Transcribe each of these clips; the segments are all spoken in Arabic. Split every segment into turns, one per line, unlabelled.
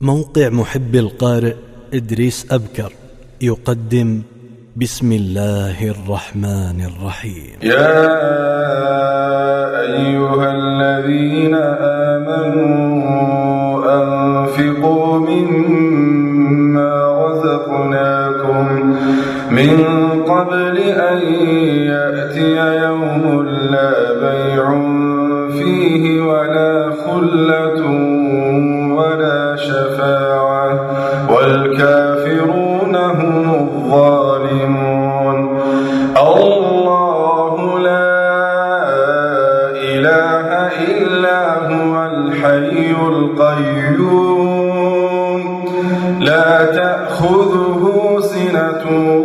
موقع محب القارئ إدريس أبكر يقدم بسم الله الرحمن الرحيم.
يا أيها الذين آمنوا أنفقوا مما رزقناكم من قبل أن يأتي يوم لا بيع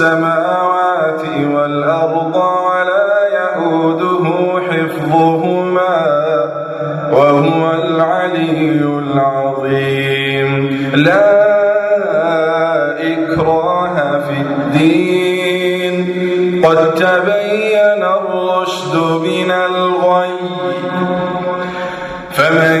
السماوات والأرض ولا يؤوده حفظهما وهو العلي العظيم. لا إكراه في الدين. قد تبين الرشد من الغي. فمن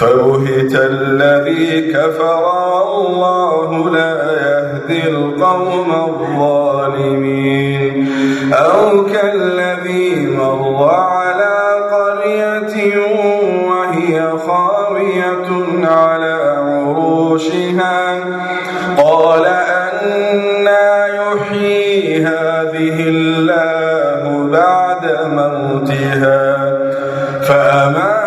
فبهت الذي كفر والله لا يهدي القوم الظالمين. أو كالذي مر على قرية وهي خاوية على عروشها. قال أنا يحيي هذه الله بعد موتها. فأماته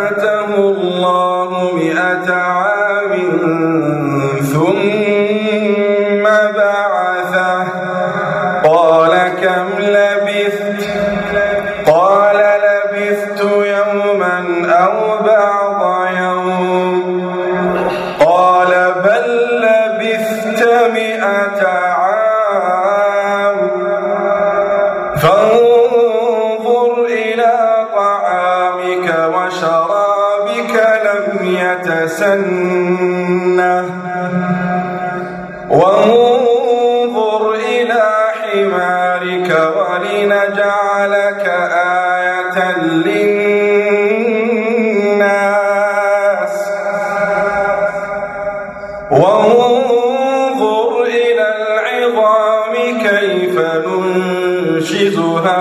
يتسنه وانظر إلى حمارك ولنجعلك آية للناس. وانظر إلى العظام كيف ننشزها.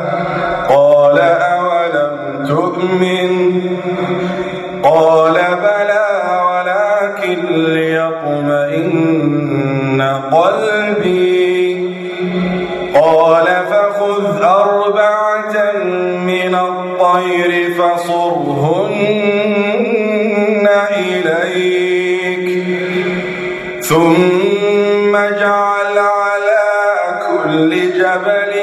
قلبي قال فخذ أربعة من الطير فصرهن إليك. ثم اجعل على كل جبل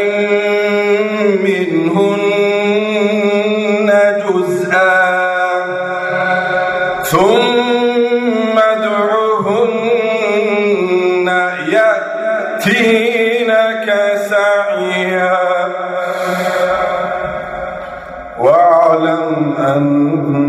يأتينك سعيا. واعلم أن